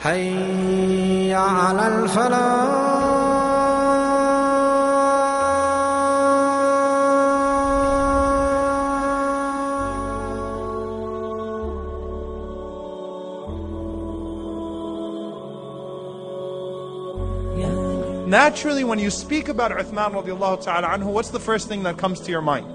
حي على الفلاح Naturally, when you speak about Uthman radiallahu ta'ala anhu, what's the first thing that comes to your mind?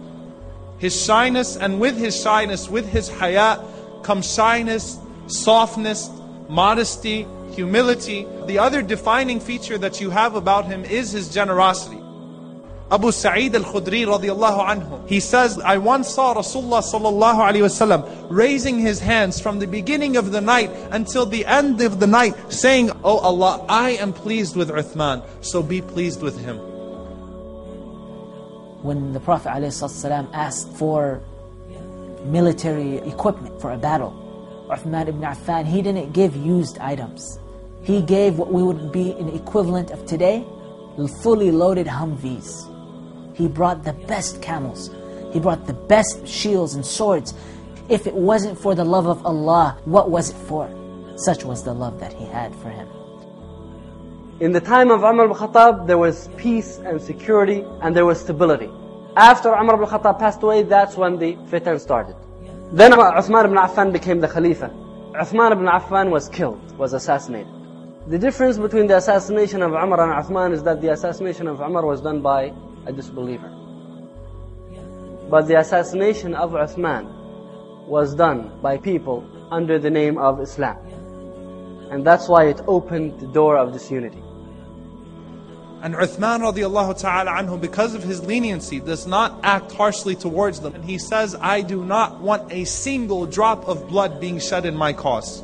His shyness, and with his shyness, with his hayat, comes shyness, softness, modesty, humility. The other defining feature that you have about him is his generosity. Abu Sa'id al-Khudri radiallahu anhu, he says, I once saw Rasulullah sallallahu alayhi wasallam raising his hands from the beginning of the night until the end of the night, saying, Oh Allah, I am pleased with Uthman, so be pleased with him. When the Prophet ﷺ asked for military equipment for a battle, Uthman ibn Affan, he didn't give used items. He gave what we would be an equivalent of today, fully loaded Humvees. He brought the best camels. He brought the best shields and swords. If it wasn't for the love of Allah, what was it for? Such was the love that he had for him. In the time of Umar ibn Khattab, there was peace and security and there was stability. After Umar ibn Khattab passed away, that's when the fitan started. Then umm Uthman ibn Affan became the Khalifa. Uthman ibn Affan was killed, was assassinated. The difference between the assassination of Umar and Uthman is that the assassination of Umar was done by a disbeliever. But the assassination of Uthman was done by people under the name of Islam. And that's why it opened the door of disunity. And Uthman radiallahu ta'ala anhu, because of his leniency, does not act harshly towards them. And he says, I do not want a single drop of blood being shed in my cause.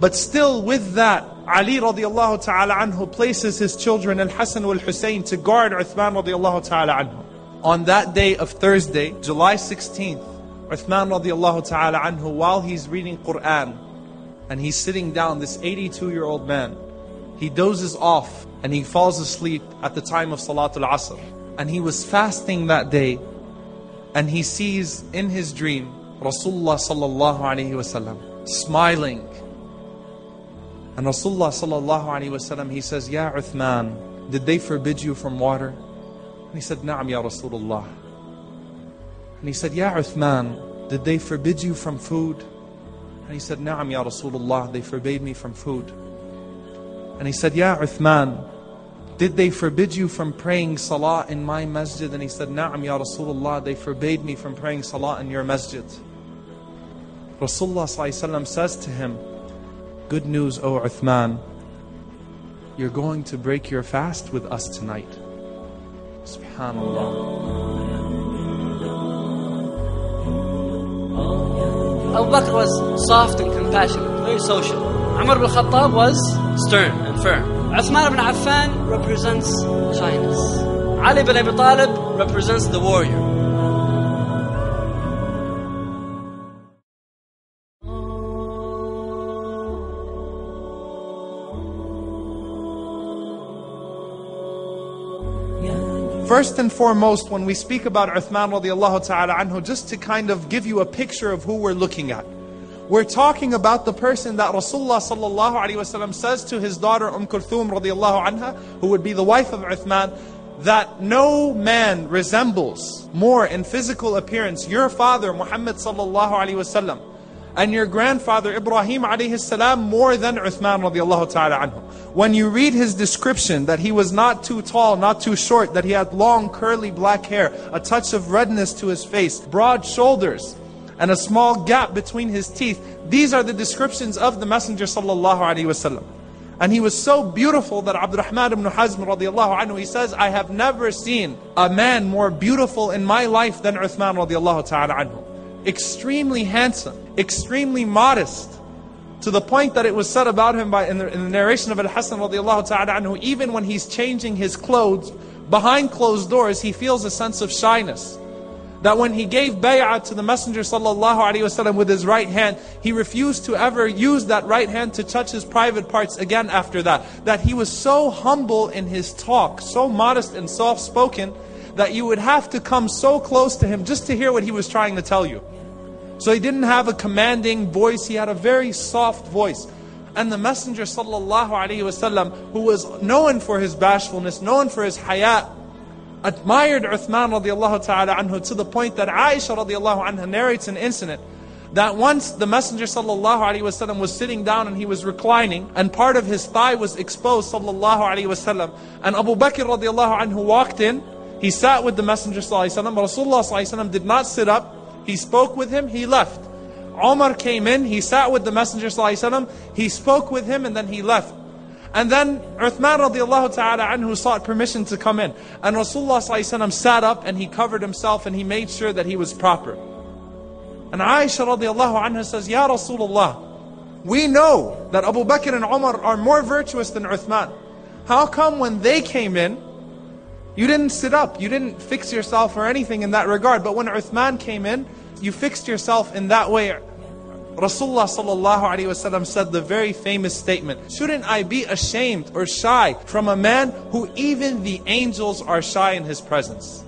But still with that, Ali radiallahu ta'ala anhu places his children Al-Hasan wal-Hussein to guard Uthman radiallahu ta'ala anhu. On that day of Thursday, July 16th, Uthman radiallahu ta'ala anhu, while he's reading Quran, and he's sitting down, this 82 year old man, he dozes off and he falls asleep at the time of Salatul Asr. And he was fasting that day and he sees in his dream Rasulullah sallallahu alaihi wasallam smiling. And Rasulullah sallallahu alaihi wasallam he says, Ya Uthman, did they forbid you from water? And he said, Na'am ya Rasulullah. And he said, Ya Uthman, did they forbid you from food? And he said, Na'am ya Rasulullah, they forbade me from food. And he said, Ya Uthman, did they forbid you from praying salah in my masjid? And he said, Na'am ya Rasulullah, they forbade me from praying salah in your masjid. Rasulullah says to him, Good news, O Uthman, you're going to break your fast with us tonight. Subhanallah. Abu Bakr was soft and compassionate, very social. Umar ibn Khattab was stern and firm. Uthman ibn Affan represents shyness. Ali ibn Abi Talib represents the warrior. First and foremost, when we speak about Uthman radiallahu ta'ala anhu, just to kind of give you a picture of who we're looking at. We're talking about the person that Rasulullah sallallahu alaihi wasallam says to his daughter Umm Kulthum radiallahu anha, who would be the wife of Uthman, that no man resembles more in physical appearance your father Muhammad sallallahu alaihi wasallam and your grandfather Ibrahim alayhi salam more than Uthman radiallahu ta'ala anhu. When you read his description that he was not too tall, not too short, that he had long curly black hair, a touch of redness to his face, broad shoulders, and a small gap between his teeth, these are the descriptions of the Messenger wasallam. And he was so beautiful that Abdurrahman ibn Hazm radiallahu anhu, he says, I have never seen a man more beautiful in my life than Uthman radiallahu ta'ala anhu extremely handsome, extremely modest, to the point that it was said about him by in the, in the narration of Al-Hasan radiallahu ta'ala anhu, even when he's changing his clothes, behind closed doors, he feels a sense of shyness. That when he gave bay'ah to the Messenger wasallam with his right hand, he refused to ever use that right hand to touch his private parts again after that. That he was so humble in his talk, so modest and soft-spoken, that you would have to come so close to him just to hear what he was trying to tell you. So he didn't have a commanding voice, he had a very soft voice. And the Messenger wasallam, who was known for his bashfulness, known for his hayat, admired Uthman radiallahu ta'ala anhu to the point that Aisha radiallahu anha narrates an incident that once the Messenger sallallahu alaihi wasallam was sitting down and he was reclining and part of his thigh was exposed sallallahu alaihi wasallam and Abu Bakr radiallahu anhu walked in he sat with the Messenger sallallahu alaihi wasallam Rasulullah sallallahu alaihi did not sit up he spoke with him he left. Omar came in he sat with the Messenger sallallahu alaihi wasallam he spoke with him and then he left and then Uthman radiallahu ta'ala anhu sought permission to come in and Rasulullah sat up and he covered himself and he made sure that he was proper and Aisha radiallahu anha says, Ya Rasulullah, we know that Abu Bakr and Umar are more virtuous than Uthman. How come when they came in, you didn't sit up, you didn't fix yourself or anything in that regard, but when Uthman came in, you fixed yourself in that way. Rasulullah sallallahu alaihi wasallam said the very famous statement, shouldn't I be ashamed or shy from a man who even the angels are shy in his presence?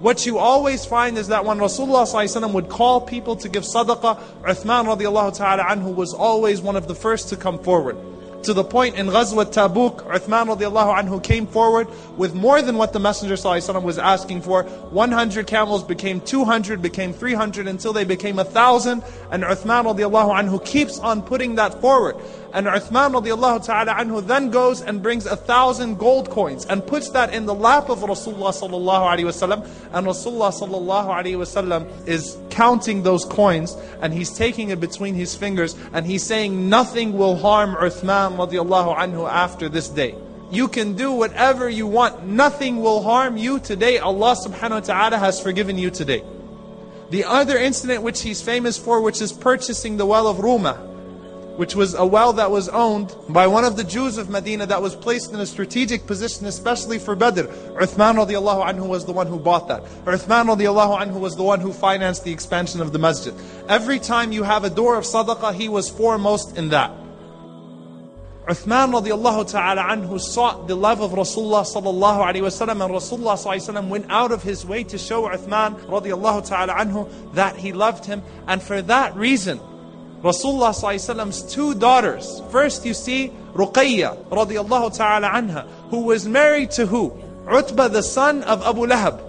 What you always find is that when Rasulullah would call people to give sadaqah, Uthman radiallahu ta'ala anhu was always one of the first to come forward. To the point in Ghazwat Tabuk, Uthman radiallahu anhu came forward with more than what the Messenger was asking for. 100 camels became 200, became 300 until they became a thousand. And Uthman radiallahu anhu keeps on putting that forward. And Uthman radiallahu ta'ala anhu then goes and brings a thousand gold coins and puts that in the lap of Rasulullah sallallahu alaihi wasallam. And Rasulullah sallallahu alaihi wasallam is counting those coins and he's taking it between his fingers and he's saying nothing will harm Uthman radiallahu anhu after this day. You can do whatever you want. Nothing will harm you today. Allah subhanahu wa ta'ala has forgiven you today. The other incident which he's famous for, which is purchasing the well of Ruma which was a well that was owned by one of the Jews of Medina that was placed in a strategic position, especially for Badr. Uthman radiallahu anhu was the one who bought that. Uthman radiallahu anhu was the one who financed the expansion of the masjid. Every time you have a door of sadaqah, he was foremost in that. Uthman radiallahu ta'ala anhu sought the love of Rasulullah sallallahu alayhi wasallam and Rasulullah sallallahu went out of his way to show Uthman radiallahu ta'ala anhu that he loved him and for that reason Rasulullah Rasulullah's two daughters. First you see Ruqayya radiallahu ta'ala anha, who was married to who? Utbah, the son of Abu Lahab.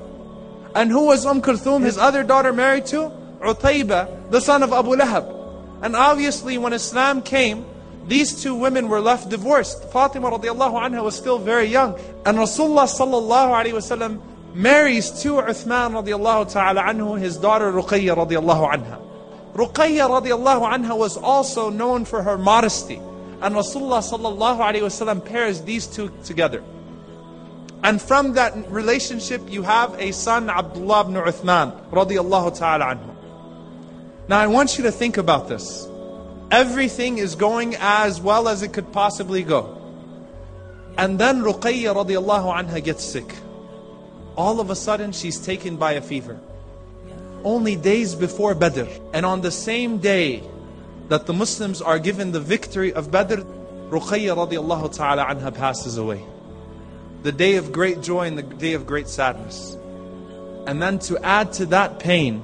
And who was Umm Kulthum, his other daughter married to? Utayba, the son of Abu Lahab. And obviously when Islam came, these two women were left divorced. Fatima radiallahu anha was still very young. And Rasulullah sallallahu alayhi wasallam marries to Uthman radiallahu ta'ala anhu, his daughter Ruqayya radiallahu anha. Ruqayya radiallahu anha was also known for her modesty. And Rasulullah sallallahu alayhi wasallam pairs these two together. And from that relationship you have a son Abdullah ibn Uthman radiallahu ta'ala anhu. Now I want you to think about this. Everything is going as well as it could possibly go. And then Ruqayya radiallahu anha gets sick. All of a sudden she's taken by a fever only days before Badr. And on the same day that the Muslims are given the victory of Badr, Ruqayya radiallahu ta'ala anha passes away. The day of great joy and the day of great sadness. And then to add to that pain,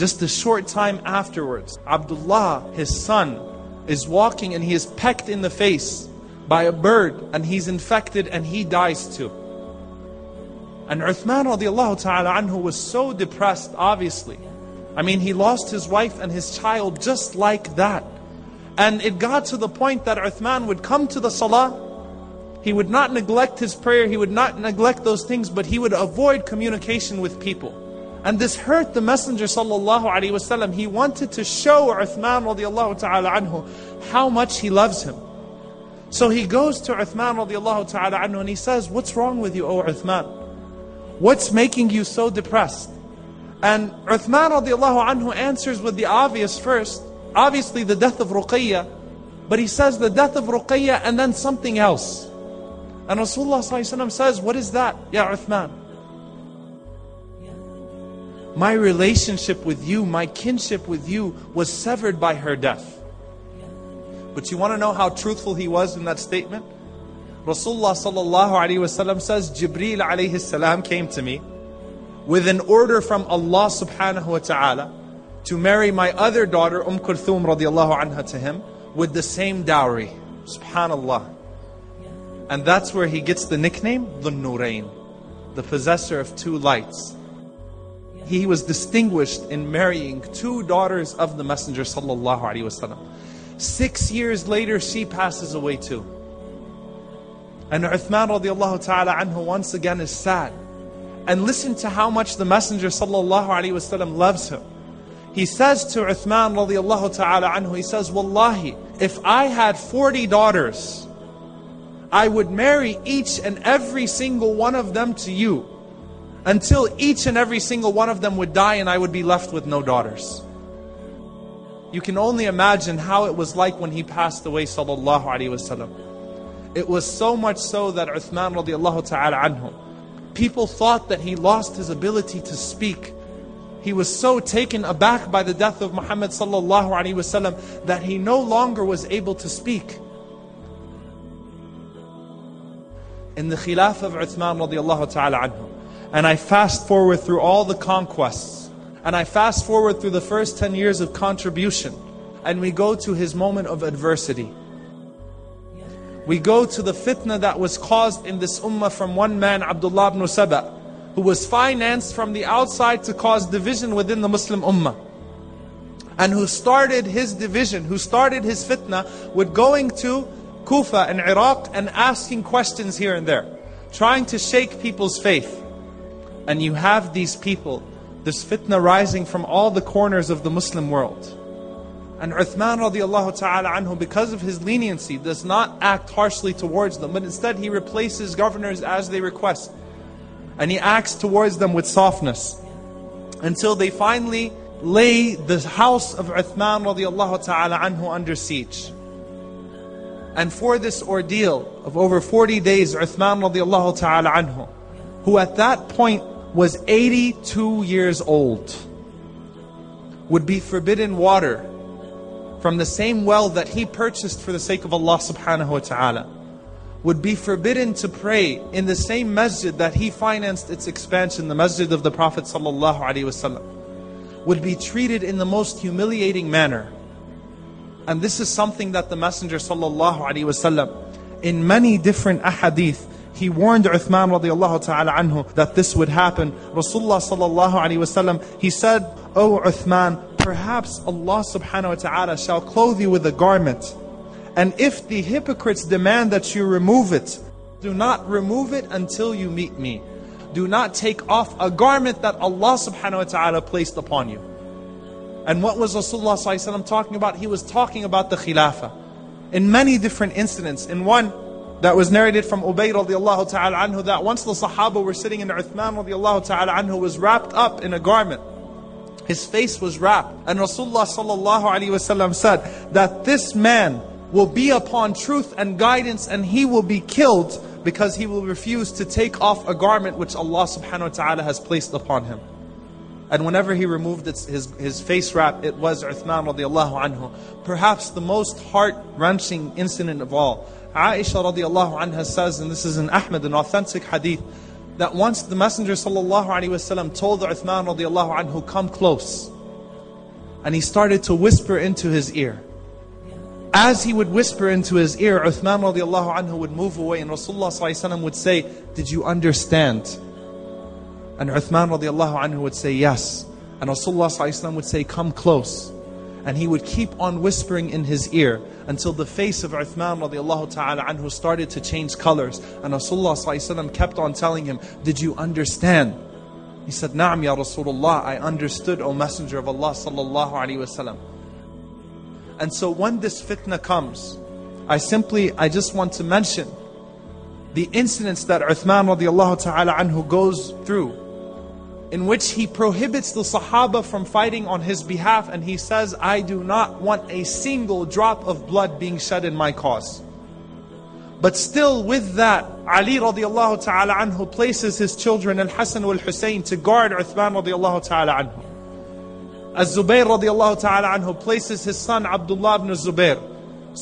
just a short time afterwards, Abdullah, his son, is walking and he is pecked in the face by a bird and he's infected and he dies too. And Uthman radiallahu ta'ala anhu was so depressed, obviously. I mean, he lost his wife and his child just like that. And it got to the point that Uthman would come to the salah, he would not neglect his prayer, he would not neglect those things, but he would avoid communication with people. And this hurt the Messenger sallallahu alaihi wasallam. He wanted to show Uthman radiallahu ta'ala anhu how much he loves him. So he goes to Uthman radiallahu ta'ala anhu and he says, What's wrong with you, O Uthman? What's making you so depressed? And Uthman radiallahu anhu answers with the obvious first. Obviously the death of Ruqayya. But he says the death of Ruqayya and then something else. And Rasulullah says, what is that? Ya Uthman. My relationship with you, my kinship with you was severed by her death. But you want to know how truthful he was in that statement? Rasulullah says, Jibreel alayhi salam came to me with an order from Allah subhanahu wa ta'ala to marry my other daughter Umm Kulthum radiallahu anha to him with the same dowry. Subhanallah. And that's where he gets the nickname, Dhun Nurain, the possessor of two lights. He was distinguished in marrying two daughters of the Messenger sallallahu alaihi wasallam. Six years later, she passes away too. And Uthman radiallahu ta'ala anhu once again is sad. And listen to how much the Messenger sallallahu alaihi wasallam loves him. He says to Uthman radiallahu ta'ala anhu, he says, Wallahi, if I had 40 daughters, I would marry each and every single one of them to you until each and every single one of them would die and I would be left with no daughters. You can only imagine how it was like when he passed away sallallahu alaihi wasallam. It was so much so that Uthman radiallahu ta'ala anhu, people thought that he lost his ability to speak. He was so taken aback by the death of Muhammad sallallahu alaihi wasallam that he no longer was able to speak. in the Khilaf of Uthman radiallahu ta'ala anhu. And I fast forward through all the conquests. And I fast forward through the first 10 years of contribution. And we go to his moment of adversity. We go to the fitna that was caused in this ummah from one man, Abdullah ibn Saba, who was financed from the outside to cause division within the Muslim ummah. And who started his division, who started his fitna with going to Kufa and Iraq and asking questions here and there, trying to shake people's faith. And you have these people, this fitna rising from all the corners of the Muslim world. And Uthman radiallahu ta'ala anhu, because of his leniency, does not act harshly towards them, but instead he replaces governors as they request. And he acts towards them with softness. Until they finally lay the house of Uthman radiallahu ta'ala anhu under siege. And for this ordeal of over 40 days, Uthman radiallahu ta'ala anhu, who at that point was 82 years old, would be forbidden water from the same well that he purchased for the sake of Allah subhanahu wa ta'ala, would be forbidden to pray in the same masjid that he financed its expansion, the masjid of the Prophet sallallahu alaihi wasallam, would be treated in the most humiliating manner. And this is something that the Messenger sallallahu alaihi wasallam, in many different ahadith, he warned Uthman radiallahu ta'ala anhu that this would happen. Rasulullah sallallahu alaihi wasallam, he said, O Uthman, perhaps Allah subhanahu wa ta'ala shall clothe you with a garment. And if the hypocrites demand that you remove it, do not remove it until you meet me. Do not take off a garment that Allah subhanahu wa ta'ala placed upon you. And what was Rasulullah talking about? He was talking about the Khilafah. In many different incidents. In one that was narrated from Ubay radiallahu ta'ala anhu that once the Sahaba were sitting and Uthman radiallahu ta'ala anhu was wrapped up in a garment. His face was wrapped. And Rasulullah sallallahu alayhi wasallam said that this man will be upon truth and guidance and he will be killed because he will refuse to take off a garment which Allah subhanahu wa ta'ala has placed upon him. And whenever he removed his, his face wrap, it was Uthman radiallahu anhu. Perhaps the most heart-wrenching incident of all. Aisha radiallahu anha says, and this is in Ahmad, an authentic hadith, that once the Messenger sallallahu alaihi wasallam told Uthman radiallahu anhu, come close. And he started to whisper into his ear. As he would whisper into his ear, Uthman radiallahu anhu would move away and Rasulullah would say, did you understand? And Uthman radiallahu anhu would say yes. And Rasulullah would say, come close. And he would keep on whispering in his ear until the face of Uthman radiallahu ta'ala anhu started to change colors. And Rasulullah kept on telling him, did you understand? He said, Na'am ya Rasulullah, I understood, O Messenger of Allah sallallahu alayhi wasallam. And so when this fitna comes, I simply, I just want to mention the incidents that Uthman radiallahu ta'ala anhu goes through in which he prohibits the Sahaba from fighting on his behalf and he says, I do not want a single drop of blood being shed in my cause. But still with that, Ali radiallahu ta'ala anhu places his children Al-Hasan al-Hussein to guard Uthman radiallahu ta'ala anhu. Az-Zubayr radiallahu ta'ala anhu places his son Abdullah ibn Zubayr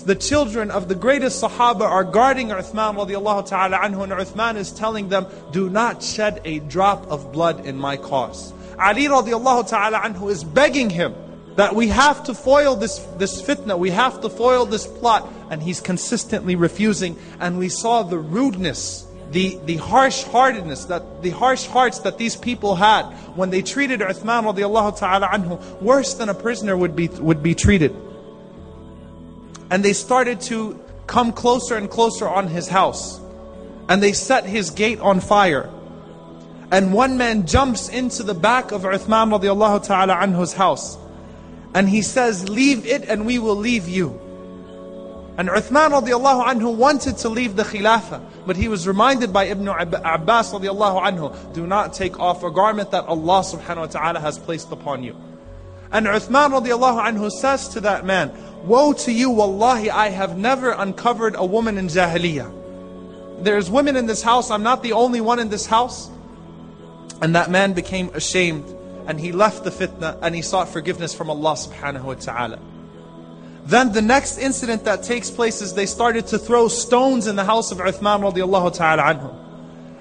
the children of the greatest Sahaba are guarding Uthman radiallahu ta'ala anhu and Uthman is telling them, do not shed a drop of blood in my cause. Ali radiallahu ta'ala anhu is begging him, that we have to foil this, this fitna, we have to foil this plot. And he's consistently refusing. And we saw the rudeness, the, the harsh heartedness, that the harsh hearts that these people had when they treated Uthman radiallahu ta'ala anhu worse than a prisoner would be, would be treated. And they started to come closer and closer on his house. And they set his gate on fire. And one man jumps into the back of Uthman radiallahu ta'ala anhu's house. And he says, leave it and we will leave you. And Uthman radiallahu anhu wanted to leave the Khilafah, but he was reminded by Ibn Abbas radiallahu anhu, do not take off a garment that Allah subhanahu wa ta'ala has placed upon you. And Uthman radiallahu anhu says to that man, Woe to you, wallahi, I have never uncovered a woman in Jahiliyyah. There's women in this house, I'm not the only one in this house. And that man became ashamed and he left the fitna and he sought forgiveness from Allah subhanahu wa ta'ala. Then the next incident that takes place is they started to throw stones in the house of Uthman radiallahu ta'ala anhu.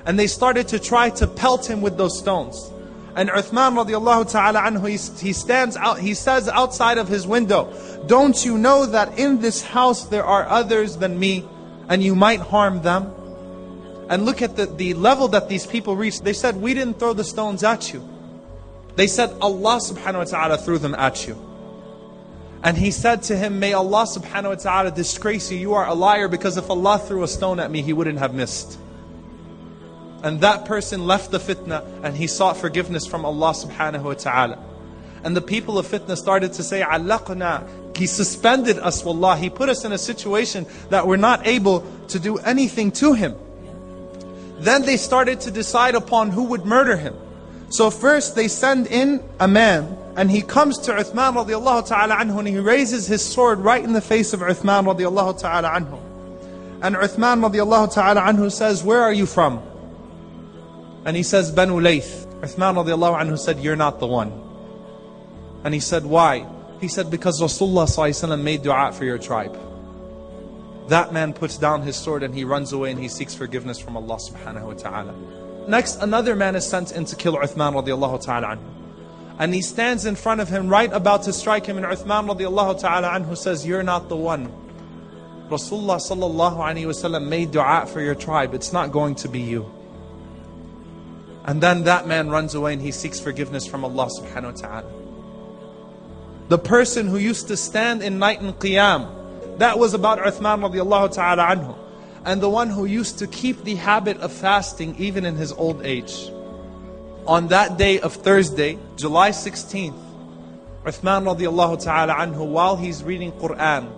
And they started to try to pelt him with those stones. And Uthman radiallahu ta'ala anhu, he, he stands out, he says outside of his window, Don't you know that in this house there are others than me and you might harm them? And look at the, the level that these people reached. They said, We didn't throw the stones at you. They said, Allah subhanahu wa ta'ala threw them at you. And he said to him, May Allah subhanahu wa ta'ala disgrace you. You are a liar because if Allah threw a stone at me, He wouldn't have missed. And that person left the fitna and he sought forgiveness from Allah subhanahu wa ta'ala. And the people of fitna started to say, Allaqna. He suspended us, wallah. He put us in a situation that we're not able to do anything to him. Then they started to decide upon who would murder him. So first they send in a man and he comes to Uthman radiallahu ta'ala anhu and he raises his sword right in the face of Uthman radiallahu ta'ala anhu. And Uthman radiallahu ta'ala anhu says, where are you from? And he says, Banu Layth. Uthman radiallahu anhu said, you're not the one. And he said, why? He said, because Rasulullah made dua for your tribe. That man puts down his sword and he runs away and he seeks forgiveness from Allah subhanahu wa ta'ala. Next, another man is sent in to kill Uthman radiallahu ta'ala anhu. And he stands in front of him, right about to strike him, and Uthman radiallahu ta'ala anhu says, You're not the one. Rasulullah sallallahu alayhi wasallam made dua for your tribe. It's not going to be you. And then that man runs away and he seeks forgiveness from Allah subhanahu wa ta'ala. The person who used to stand in night and qiyam, that was about Uthman radiallahu ta'ala anhu and the one who used to keep the habit of fasting even in his old age. On that day of Thursday, July 16th, Uthman radiallahu ta'ala anhu, while he's reading Quran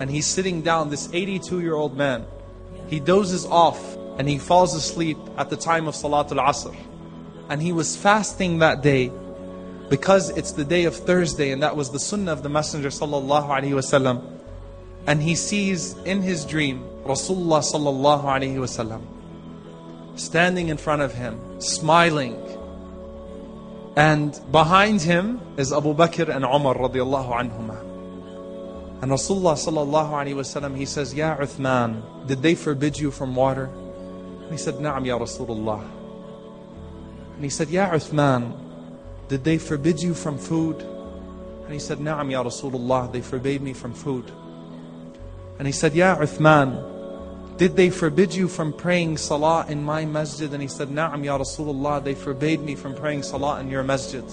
and he's sitting down, this 82 year old man, he dozes off and he falls asleep at the time of Salatul Asr. And he was fasting that day because it's the day of Thursday and that was the sunnah of the Messenger sallallahu alaihi wasallam. And he sees in his dream Rasulullah sallallahu alayhi wasallam standing in front of him, smiling. And behind him is Abu Bakr and Umar radiallahu anhumah. And Rasulullah sallallahu alayhi wasallam, he says, Ya Uthman, did they forbid you from water? And he said, Na'am ya Rasulullah. And he said, Ya Uthman, did they forbid you from food? And he said, Na'am ya Rasulullah, they forbade me from food. And he said, Ya Uthman, did they forbid you from praying salah in my masjid? And he said, Na'am ya Rasulullah, they forbade me from praying salah in your masjid.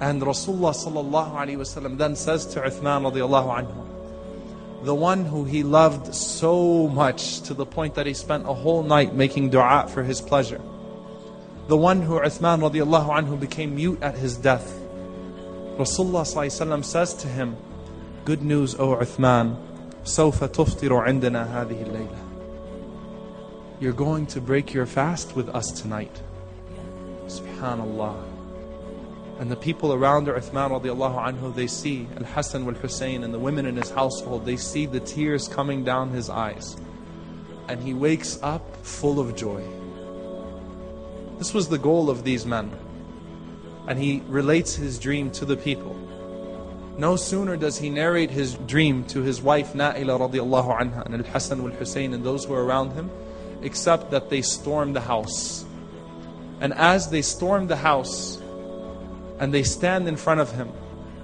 And Rasulullah then says to Uthman radiallahu anhu, the one who he loved so much to the point that he spent a whole night making dua for his pleasure. The one who Uthman radiallahu anhu became mute at his death. Rasulullah says to him, Good news, O Uthman, سوف تفطر عندنا هذه الليلة You're going to break your fast with us tonight. Subhanallah. And the people around Uthman radiallahu anhu, they see Al-Hassan wal-Hussein and the women in his household, they see the tears coming down his eyes. And he wakes up full of joy. This was the goal of these men. And he relates his dream to the people. No sooner does he narrate his dream to his wife Na'ila radiallahu anha and Al-Hasan wal-Hussein and those who are around him, except that they storm the house. And as they storm the house and they stand in front of him,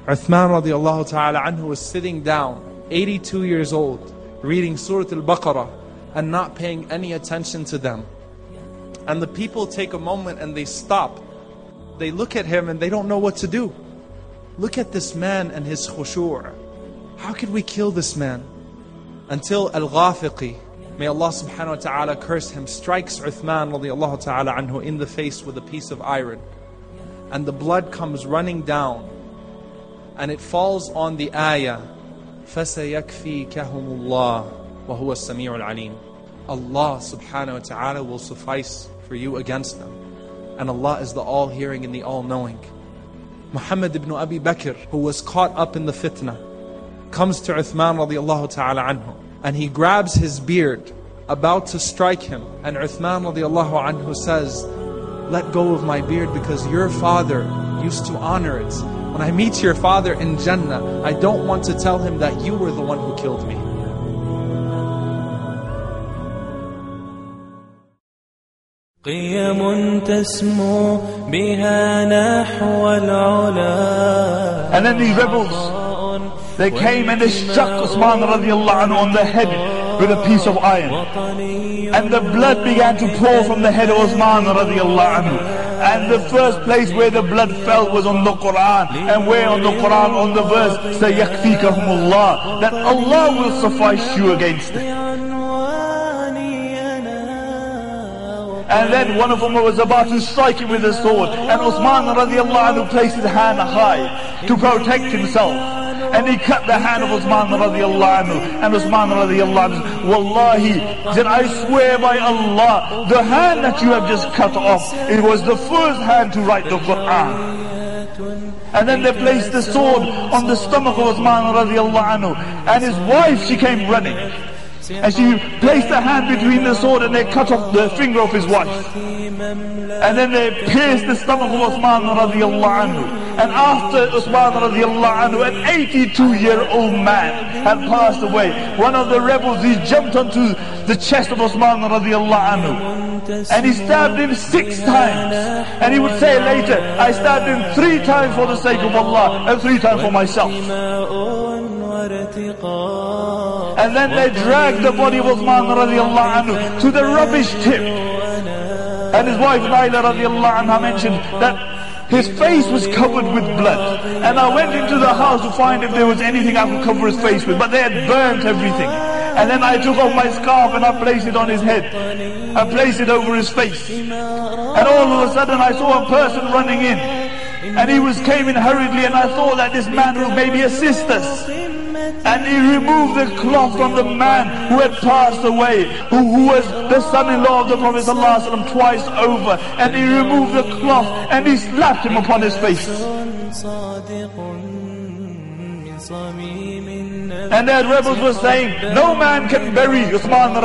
Uthman radiallahu ta'ala anhu was sitting down, 82 years old, reading Surah Al-Baqarah and not paying any attention to them. And the people take a moment and they stop. They look at him and they don't know what to do. Look at this man and his khushu'. How could we kill this man? Until Al-Ghafiqi, may Allah subhanahu wa ta'ala curse him, strikes Uthman radiallahu ta'ala anhu in the face with a piece of iron And the blood comes running down and it falls on the ayah فَسَيَكْفِيكَهُمُ اللَّهُ وَهُوَ السَّمِيعُ الْعَلِيمُ Allah subhanahu wa ta'ala will suffice for you against them. And Allah is the all-hearing and the all-knowing. Muhammad ibn Abi Bakr, who was caught up in the fitna, comes to Uthman radiallahu ta'ala anhu, and he grabs his beard, about to strike him. And Uthman radiallahu anhu says, let go of my beard because your father used to honor it. When I meet your father in Jannah, I don't want to tell him that you were the one who killed me. قيم تسمو بها نحو العلا And then these rebels, they came and they struck Usman radiallahu anhu on the head with a piece of iron. And the blood began to pour from the head of Usman radiallahu anhu. And the first place where the blood fell was on the Quran. And where on the Quran, on the verse, سَيَكْفِيكَهُمُ اللَّهِ That Allah will suffice you against it. And then one of them was about to strike him with a sword. And Usman radiallahu anhu placed his hand high to protect himself. And he cut the hand of Usman radiallahu anhu. And Usman radiallahu anhu, Wallahi, said, I swear by Allah, the hand that you have just cut off, it was the first hand to write the Quran. And then they placed the sword on the stomach of Usman radiallahu anhu. And his wife, she came running. And she placed her hand between the sword and they cut off the finger of his wife. And then they pierced the stomach of Uthman radiallahu anhu. And after Uthman radiallahu anhu, an 82 year old man had passed away. One of the rebels, he jumped onto the chest of Uthman radiallahu anhu. And he stabbed him six times. And he would say later, I stabbed him three times for the sake of Allah and three times for myself. And then they dragged the body of Uthman radiallahu anhu to the rubbish tip. And his wife Naila radiallahu anha mentioned that his face was covered with blood. And I went into the house to find if there was anything I could cover his face with. But they had burnt everything. And then I took off my scarf and I placed it on his head. I placed it over his face. And all of a sudden I saw a person running in. And he was came in hurriedly and I thought that this man will maybe assist us. And he removed the cloth from the man who had passed away, who, who was the son-in-law of the Prophet ﷺ twice over. And he removed the cloth and he slapped him upon his face. And the rebels were saying, no man can bury Uthman.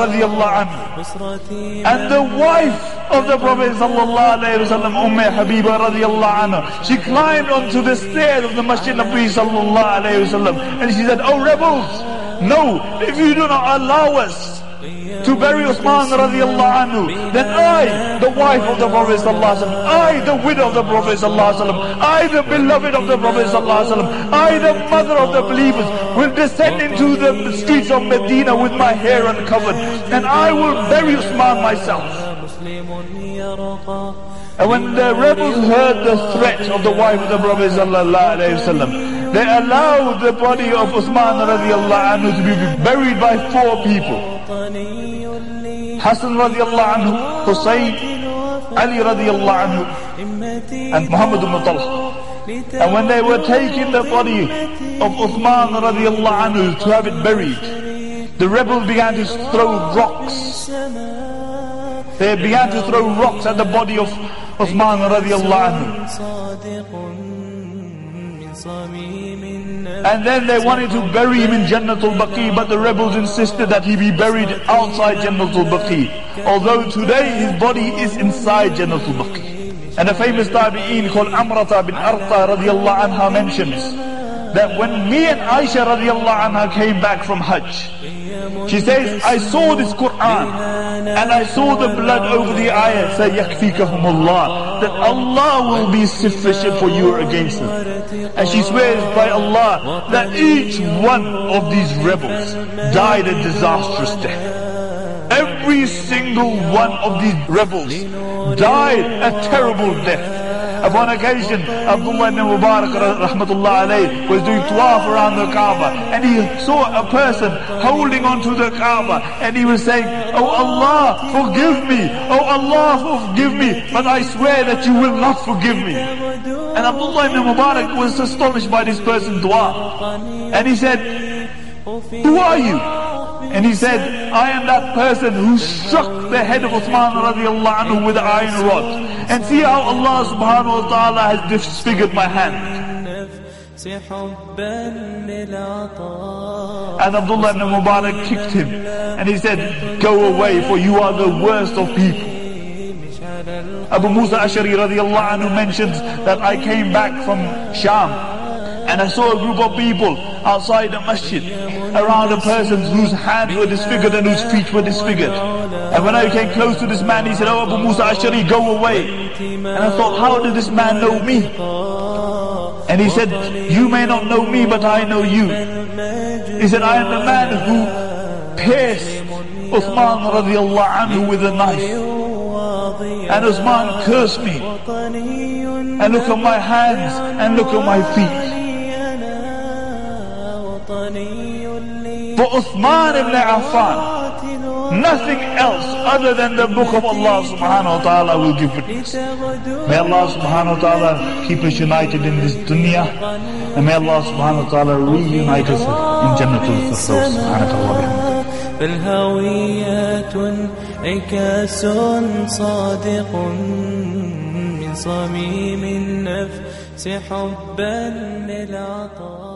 And the wife of the Prophet sallallahu Umm Habiba anha, she climbed onto the stairs of the Masjid Nabi sallallahu. And she said, oh rebels, no, if you do not allow us bury Uthman radiallahu anhu, then I, the wife of the Prophet sallallahu I, the widow of the Prophet sallallahu I, the beloved of the Prophet sallallahu I, the mother of the believers, will descend into the streets of Medina with my hair uncovered, and I will bury Uthman myself. And when the rebels heard the threat of the wife of the Prophet wasallam, they allowed the body of Uthman radiallahu anhu to be buried by four people. Hassan radiallahu anhu, Hussein, Ali radiallahu anhu, and Muhammad ibn Talha. And when they were taking the body of Uthman radiallahu anhu to have it buried, the rebels began to throw rocks. They began to throw rocks at the body of Uthman radiallahu anhu. And then they wanted to bury him in Jannatul Baqi, but the rebels insisted that he be buried outside Jannatul Baqi. Although today his body is inside Jannatul Baqi. And a famous tabi'een called Amrata bin Arta radiallahu anha mentions that when me and Aisha radiallahu anha came back from Hajj, She says, I saw this Quran and I saw the blood over the ayah say, يَكْفِيكَهُمُ اللَّهِ That Allah will be sufficient for you against them. And she swears by Allah that each one of these rebels died a disastrous death. Every single one of these rebels died a terrible death. Upon occasion, Abdullah ibn Mubarak rahmatullah alayh was doing tawaf around the Kaaba and he saw a person holding onto the Kaaba and he was saying, Oh Allah, forgive me. Oh Allah, forgive me. But I swear that you will not forgive me. And Abdullah ibn Mubarak was astonished by this person's dua. And he said, Who are you? And he said, I am that person who struck the head of Uthman radiallahu anhu with an iron rod and see how Allah subhanahu wa ta'ala has disfigured my hand. And Abdullah ibn Mubarak kicked him and he said, Go away for you are the worst of people. Abu Musa Ashari radiallahu anhu mentions that I came back from Sham and I saw a group of people outside a masjid around a person whose hands were disfigured and whose feet were disfigured. And when I came close to this man, he said, Oh Abu Musa Ashari, go away. And I thought, how did this man know me? And he said, you may not know me, but I know you. He said, I am the man who pierced Uthman radiallahu anhu with a knife. And Uthman cursed me. And look at my hands and look at my feet. For Uthman ibn Affan, nothing else other than the book of Allah subhanahu wa ta'ala will give witness. May Allah subhanahu wa ta'ala keep us united in this dunya. And may Allah subhanahu wa ta'ala reunite us in Jannatul Firdaus. فالهويات انعكاس صادق من صميم النفس حبا للعطاء